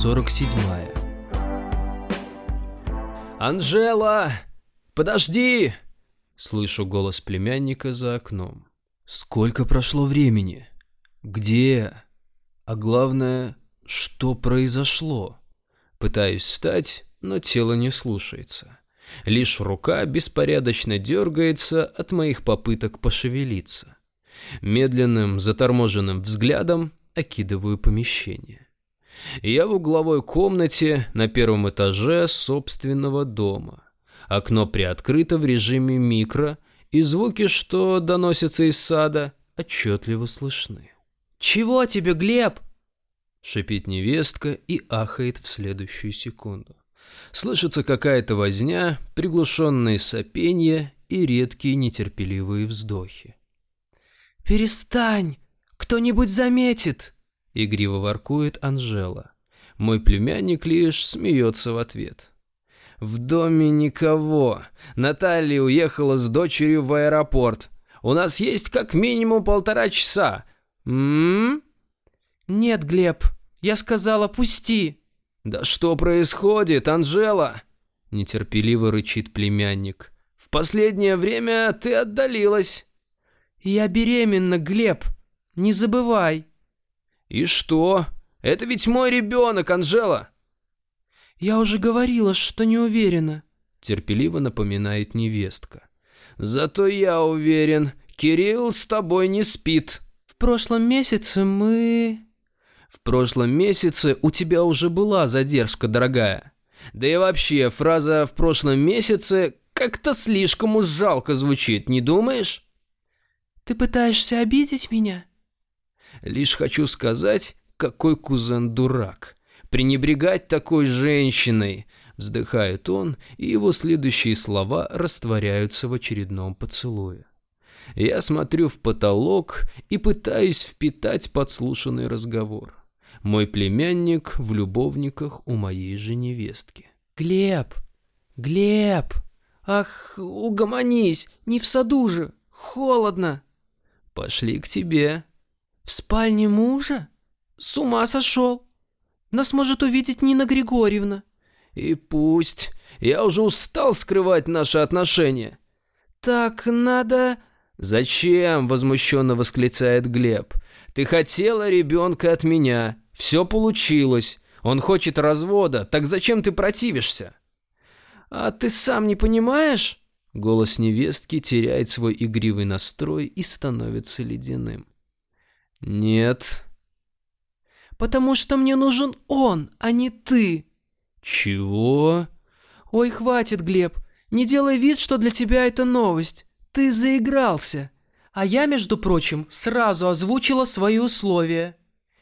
47 «Анжела! Подожди!» Слышу голос племянника за окном. Сколько прошло времени? Где? А главное, что произошло? Пытаюсь встать, но тело не слушается. Лишь рука беспорядочно дергается от моих попыток пошевелиться. Медленным, заторможенным взглядом окидываю помещение. Я в угловой комнате на первом этаже собственного дома. Окно приоткрыто в режиме микро, и звуки, что доносятся из сада, отчетливо слышны. «Чего тебе, Глеб?» Шипит невестка и ахает в следующую секунду. Слышится какая-то возня, приглушенные сопения и редкие нетерпеливые вздохи. «Перестань! Кто-нибудь заметит!» Игриво воркует Анжела. Мой племянник лишь смеется в ответ. В доме никого. Наталья уехала с дочерью в аэропорт. У нас есть как минимум полтора часа. М? Нет, Глеб, я сказала, пусти. Да что происходит, Анжела? Нетерпеливо рычит племянник. В последнее время ты отдалилась. Я беременна, Глеб. Не забывай. И что? Это ведь мой ребенок, Анжела. Я уже говорила, что не уверена. Терпеливо напоминает невестка. Зато я уверен, Кирилл с тобой не спит. В прошлом месяце мы... В прошлом месяце у тебя уже была задержка, дорогая. Да и вообще, фраза «в прошлом месяце» как-то слишком уж жалко звучит, не думаешь? Ты пытаешься обидеть меня? Лишь хочу сказать, какой кузен дурак. Пренебрегать такой женщиной, вздыхает он, и его следующие слова растворяются в очередном поцелуе. Я смотрю в потолок и пытаюсь впитать подслушанный разговор. Мой племянник в любовниках у моей же невестки. «Глеб! Глеб! Ах, угомонись! Не в саду же! Холодно!» «Пошли к тебе!» «В спальне мужа? С ума сошел! Нас может увидеть Нина Григорьевна!» «И пусть! Я уже устал скрывать наши отношения!» «Так надо...» «Зачем?» — возмущенно восклицает Глеб. «Ты хотела ребенка от меня. Все получилось. Он хочет развода. Так зачем ты противишься?» «А ты сам не понимаешь?» Голос невестки теряет свой игривый настрой и становится ледяным. «Нет». «Потому что мне нужен он, а не ты». «Чего?» «Ой, хватит, Глеб. Не делай вид, что для тебя это новость. Ты заигрался. А я, между прочим, сразу озвучила свои условия.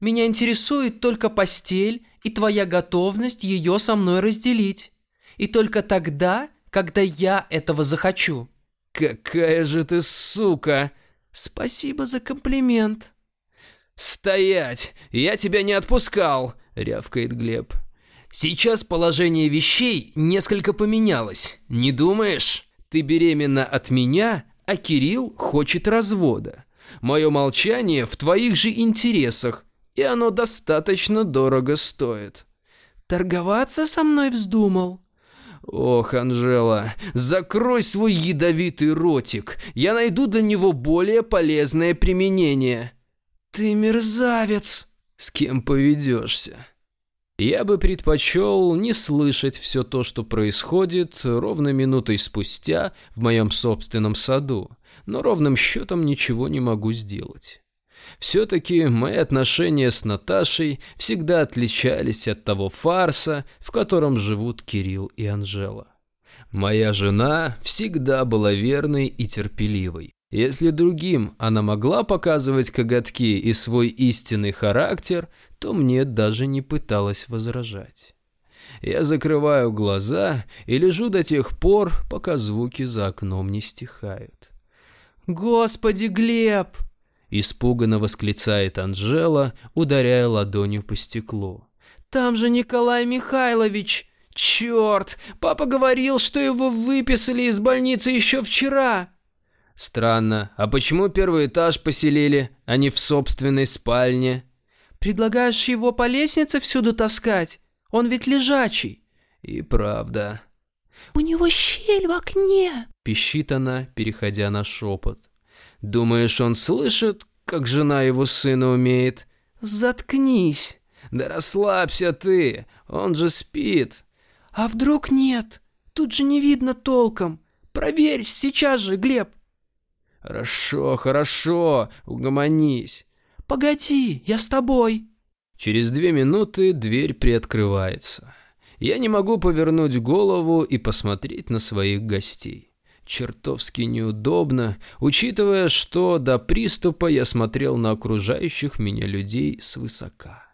Меня интересует только постель и твоя готовность ее со мной разделить. И только тогда, когда я этого захочу». «Какая же ты сука!» «Спасибо за комплимент». «Стоять! Я тебя не отпускал!» — рявкает Глеб. «Сейчас положение вещей несколько поменялось, не думаешь? Ты беременна от меня, а Кирилл хочет развода. Мое молчание в твоих же интересах, и оно достаточно дорого стоит». «Торговаться со мной вздумал?» «Ох, Анжела, закрой свой ядовитый ротик, я найду для него более полезное применение». «Ты мерзавец!» «С кем поведешься?» Я бы предпочел не слышать все то, что происходит ровно минутой спустя в моем собственном саду, но ровным счетом ничего не могу сделать. Все-таки мои отношения с Наташей всегда отличались от того фарса, в котором живут Кирилл и Анжела. Моя жена всегда была верной и терпеливой. Если другим она могла показывать коготки и свой истинный характер, то мне даже не пыталась возражать. Я закрываю глаза и лежу до тех пор, пока звуки за окном не стихают. «Господи, Глеб!» – испуганно восклицает Анжела, ударяя ладонью по стеклу. «Там же Николай Михайлович! Черт! Папа говорил, что его выписали из больницы еще вчера!» Странно, а почему первый этаж поселили, а не в собственной спальне? Предлагаешь его по лестнице всюду таскать? Он ведь лежачий. И правда. У него щель в окне. Пищит она, переходя на шепот. Думаешь, он слышит, как жена его сына умеет? Заткнись. Да расслабься ты, он же спит. А вдруг нет? Тут же не видно толком. Проверь сейчас же, Глеб. Хорошо, хорошо, угомонись. Погоди, я с тобой. Через две минуты дверь приоткрывается. Я не могу повернуть голову и посмотреть на своих гостей. Чертовски неудобно, учитывая, что до приступа я смотрел на окружающих меня людей свысока.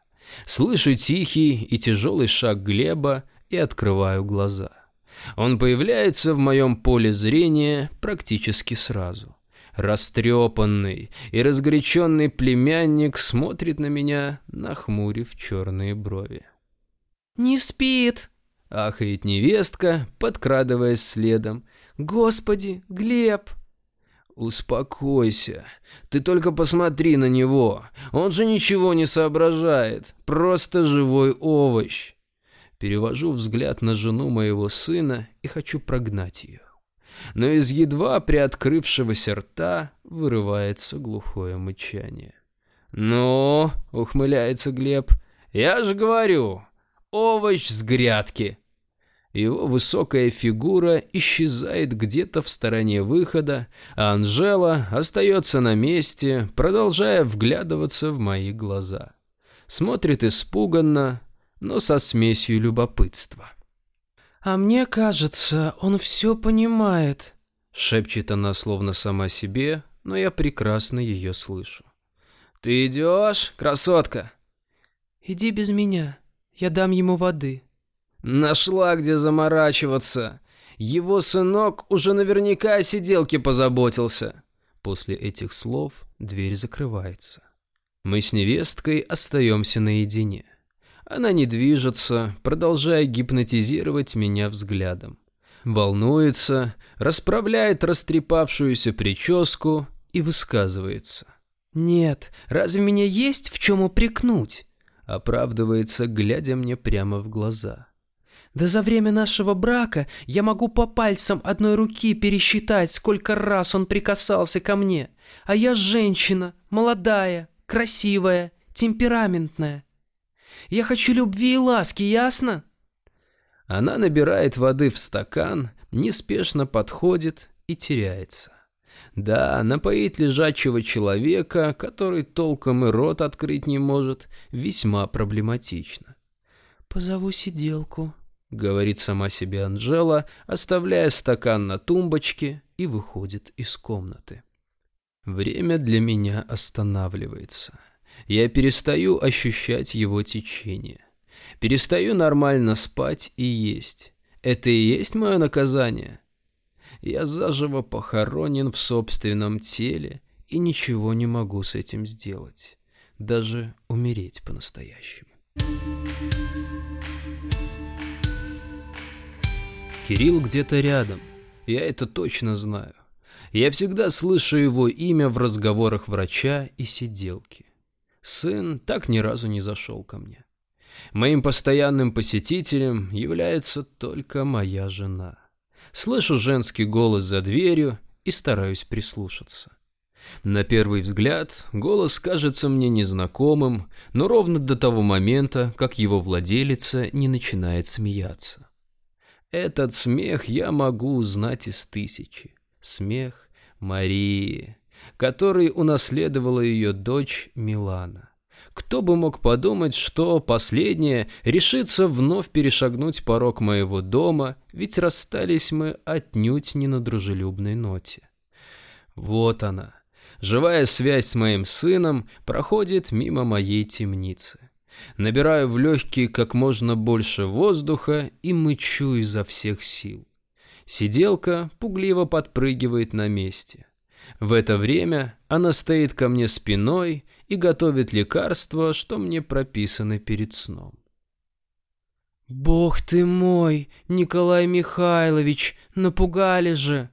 Слышу тихий и тяжелый шаг Глеба и открываю глаза. Он появляется в моем поле зрения практически сразу. Растрепанный и разгоряченный племянник смотрит на меня, нахмурив черные брови. «Не спит!» — ахает невестка, подкрадываясь следом. «Господи, Глеб!» «Успокойся. Ты только посмотри на него. Он же ничего не соображает. Просто живой овощ». Перевожу взгляд на жену моего сына и хочу прогнать ее. Но из едва приоткрывшегося рта вырывается глухое мычание. «Ну?» — ухмыляется Глеб. «Я же говорю, овощ с грядки». Его высокая фигура исчезает где-то в стороне выхода, а Анжела остается на месте, продолжая вглядываться в мои глаза. Смотрит испуганно, но со смесью любопытства. «А мне кажется, он все понимает», — шепчет она словно сама себе, но я прекрасно ее слышу. «Ты идешь, красотка?» «Иди без меня, я дам ему воды». Нашла, где заморачиваться. Его сынок уже наверняка о сиделке позаботился. После этих слов дверь закрывается. Мы с невесткой остаемся наедине. Она не движется, продолжая гипнотизировать меня взглядом. Волнуется, расправляет растрепавшуюся прическу и высказывается. «Нет, разве меня есть в чем упрекнуть?» Оправдывается, глядя мне прямо в глаза. Да за время нашего брака я могу по пальцам одной руки пересчитать, сколько раз он прикасался ко мне. А я женщина, молодая, красивая, темпераментная. Я хочу любви и ласки, ясно? Она набирает воды в стакан, неспешно подходит и теряется. Да, напоить лежачего человека, который толком и рот открыть не может, весьма проблематично. «Позову сиделку», — говорит сама себе Анжела, оставляя стакан на тумбочке и выходит из комнаты. Время для меня останавливается. Я перестаю ощущать его течение. Перестаю нормально спать и есть. Это и есть мое наказание. Я заживо похоронен в собственном теле и ничего не могу с этим сделать. Даже умереть по-настоящему. Кирилл где-то рядом. Я это точно знаю. Я всегда слышу его имя в разговорах врача и сиделки. Сын так ни разу не зашел ко мне. Моим постоянным посетителем является только моя жена. Слышу женский голос за дверью и стараюсь прислушаться. На первый взгляд голос кажется мне незнакомым, но ровно до того момента, как его владелица не начинает смеяться. Этот смех я могу узнать из тысячи. Смех Марии, который унаследовала ее дочь Милана. Кто бы мог подумать, что последняя решится вновь перешагнуть порог моего дома, ведь расстались мы отнюдь не на дружелюбной ноте. Вот она. Живая связь с моим сыном проходит мимо моей темницы. Набираю в легкие как можно больше воздуха и мычу изо всех сил. Сиделка пугливо подпрыгивает на месте. В это время она стоит ко мне спиной и готовит лекарства, что мне прописаны перед сном. «Бог ты мой, Николай Михайлович, напугали же!»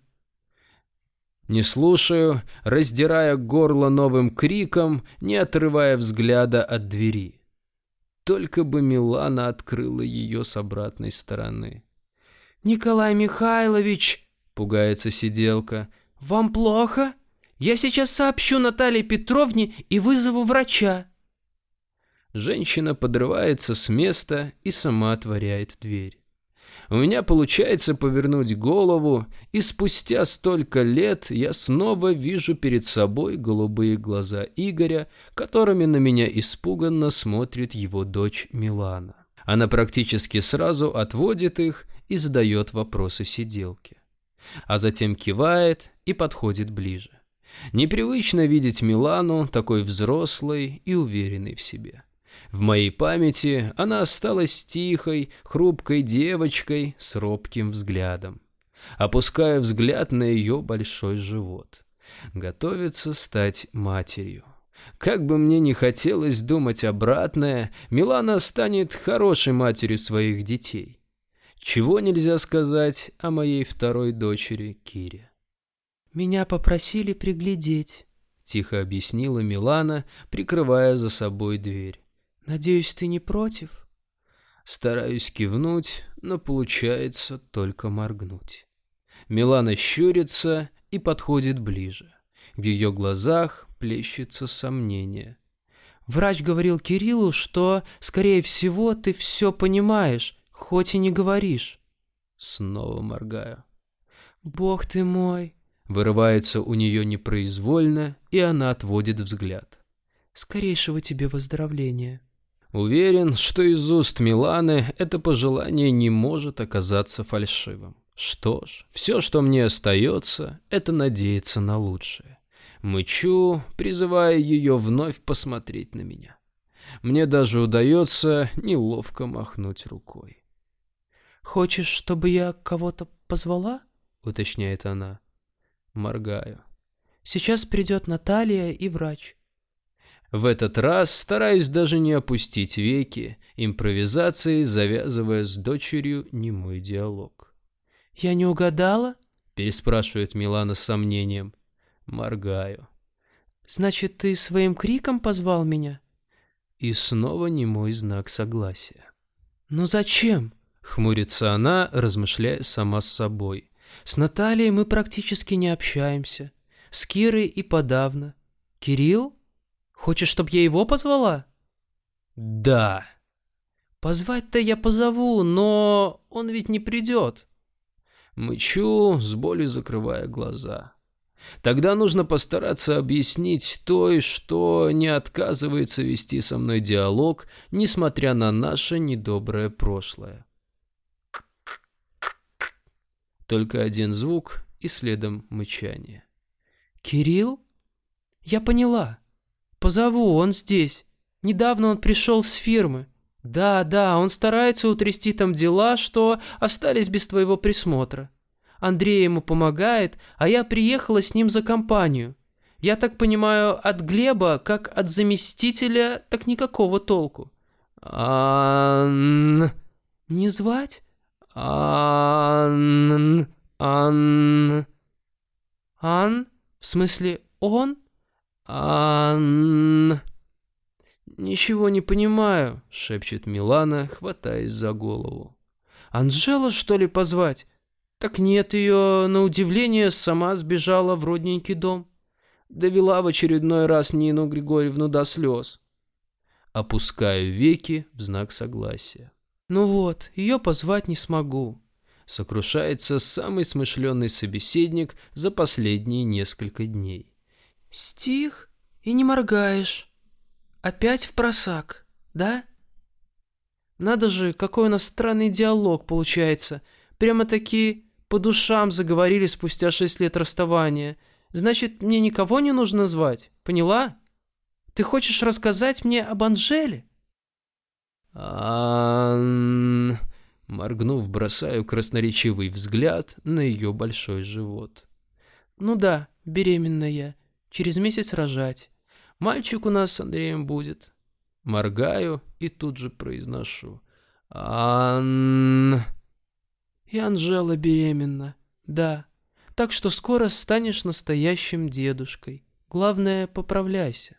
Не слушаю, раздирая горло новым криком, не отрывая взгляда от двери. Только бы Милана открыла ее с обратной стороны. «Николай Михайлович!» — пугается сиделка. «Вам плохо? Я сейчас сообщу Наталье Петровне и вызову врача». Женщина подрывается с места и сама отворяет дверь. У меня получается повернуть голову, и спустя столько лет я снова вижу перед собой голубые глаза Игоря, которыми на меня испуганно смотрит его дочь Милана. Она практически сразу отводит их и задает вопросы сиделке. А затем кивает и подходит ближе. Непривычно видеть Милану такой взрослой и уверенной в себе. В моей памяти она осталась тихой, хрупкой девочкой с робким взглядом. Опуская взгляд на ее большой живот. Готовится стать матерью. Как бы мне ни хотелось думать обратное, Милана станет хорошей матерью своих детей. Чего нельзя сказать о моей второй дочери Кире. «Меня попросили приглядеть», — тихо объяснила Милана, прикрывая за собой дверь. «Надеюсь, ты не против?» Стараюсь кивнуть, но получается только моргнуть. Милана щурится и подходит ближе. В ее глазах плещется сомнение. «Врач говорил Кириллу, что, скорее всего, ты все понимаешь, хоть и не говоришь». Снова моргаю. «Бог ты мой!» Вырывается у нее непроизвольно, и она отводит взгляд. «Скорейшего тебе выздоровления!» Уверен, что из уст Миланы это пожелание не может оказаться фальшивым. Что ж, все, что мне остается, это надеяться на лучшее. Мычу, призывая ее вновь посмотреть на меня. Мне даже удается неловко махнуть рукой. «Хочешь, чтобы я кого-то позвала?» — уточняет она. Моргаю. «Сейчас придет Наталья и врач. В этот раз стараюсь даже не опустить веки, импровизацией завязывая с дочерью немой диалог. «Я не угадала?» — переспрашивает Милана с сомнением. Моргаю. «Значит, ты своим криком позвал меня?» И снова немой знак согласия. «Ну зачем?» — хмурится она, размышляя сама с собой. «С Натальей мы практически не общаемся. С Кирой и подавно. Кирилл?» Хочешь, чтоб я его позвала? Да. Позвать-то я позову, но он ведь не придет. Мычу, с болью закрывая глаза. Тогда нужно постараться объяснить той, что не отказывается вести со мной диалог, несмотря на наше недоброе прошлое. Только один звук и следом мычание. «Кирилл? Я поняла. Позову, он здесь. Недавно он пришел с фирмы. Да, да, он старается утрясти там дела, что остались без твоего присмотра. Андрей ему помогает, а я приехала с ним за компанию. Я так понимаю, от Глеба, как от заместителя, так никакого толку. Ан... Не звать? Ан... Ан... Ан? В смысле он? Ан... «Ничего не понимаю», — шепчет Милана, хватаясь за голову. «Анжела, что ли, позвать?» «Так нет, ее, на удивление, сама сбежала в родненький дом. Довела в очередной раз Нину Григорьевну до слез». Опускаю веки в знак согласия. «Ну вот, ее позвать не смогу», — сокрушается самый смышленый собеседник за последние несколько дней. Стих и не моргаешь. Опять в просак, да? Надо же, какой у нас странный диалог получается. Прямо-таки по душам заговорили спустя шесть лет расставания. Значит, мне никого не нужно звать, поняла? Ты хочешь рассказать мне об Анжеле? Ан... Моргнув, бросаю красноречивый взгляд на ее большой живот. Ну да, беременная через месяц рожать. Мальчик у нас с Андреем будет. Моргаю и тут же произношу. Ан... И Анжела беременна. Да. так что скоро станешь настоящим дедушкой. Главное, поправляйся.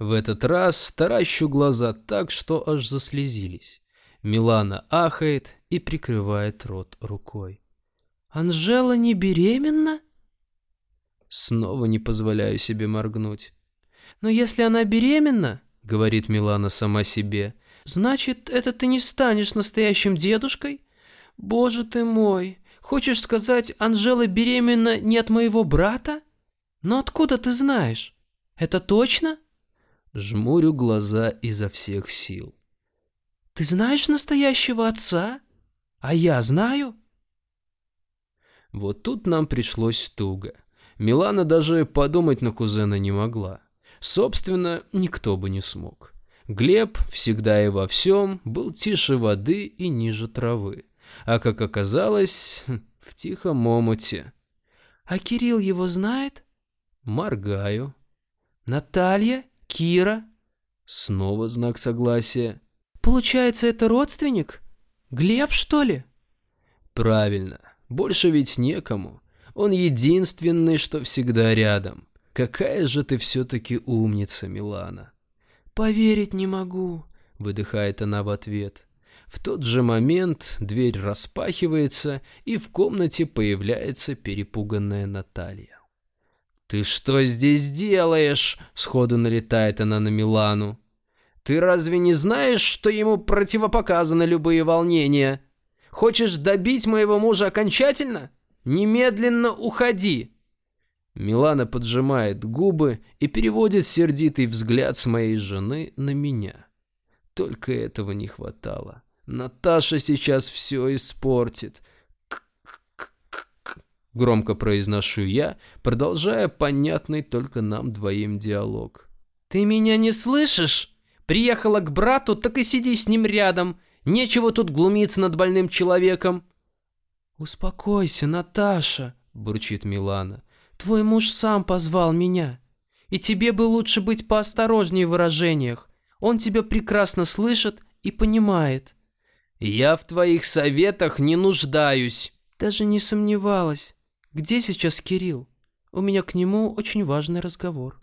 В этот раз таращу глаза так, что аж заслезились. Милана ахает и прикрывает рот рукой. «Анжела не беременна?» Снова не позволяю себе моргнуть. «Но если она беременна, — говорит Милана сама себе, — значит, это ты не станешь настоящим дедушкой? Боже ты мой! Хочешь сказать, Анжела беременна не от моего брата? Но откуда ты знаешь? Это точно?» Жмурю глаза изо всех сил. Ты знаешь настоящего отца? А я знаю. Вот тут нам пришлось туго. Милана даже подумать на кузена не могла. Собственно, никто бы не смог. Глеб всегда и во всем был тише воды и ниже травы. А как оказалось, в тихом омуте. А Кирилл его знает? Моргаю. Наталья? Кира? Снова знак согласия. Получается, это родственник? Глеб, что ли? Правильно. Больше ведь некому. Он единственный, что всегда рядом. Какая же ты все-таки умница, Милана. Поверить не могу, выдыхает она в ответ. В тот же момент дверь распахивается, и в комнате появляется перепуганная Наталья. «Ты что здесь делаешь?» — сходу налетает она на Милану. Ты разве не знаешь, что ему противопоказаны любые волнения? Хочешь добить моего мужа окончательно? Немедленно уходи!» Милана поджимает губы и переводит сердитый взгляд с моей жены на меня. Только этого не хватало. Наташа сейчас все испортит. Громко произношу я, продолжая понятный только нам двоим диалог. «Ты меня не слышишь?» Приехала к брату, так и сиди с ним рядом. Нечего тут глумиться над больным человеком. «Успокойся, Наташа», — бурчит Милана. «Твой муж сам позвал меня. И тебе бы лучше быть поосторожнее в выражениях. Он тебя прекрасно слышит и понимает». «Я в твоих советах не нуждаюсь». «Даже не сомневалась. Где сейчас Кирилл? У меня к нему очень важный разговор».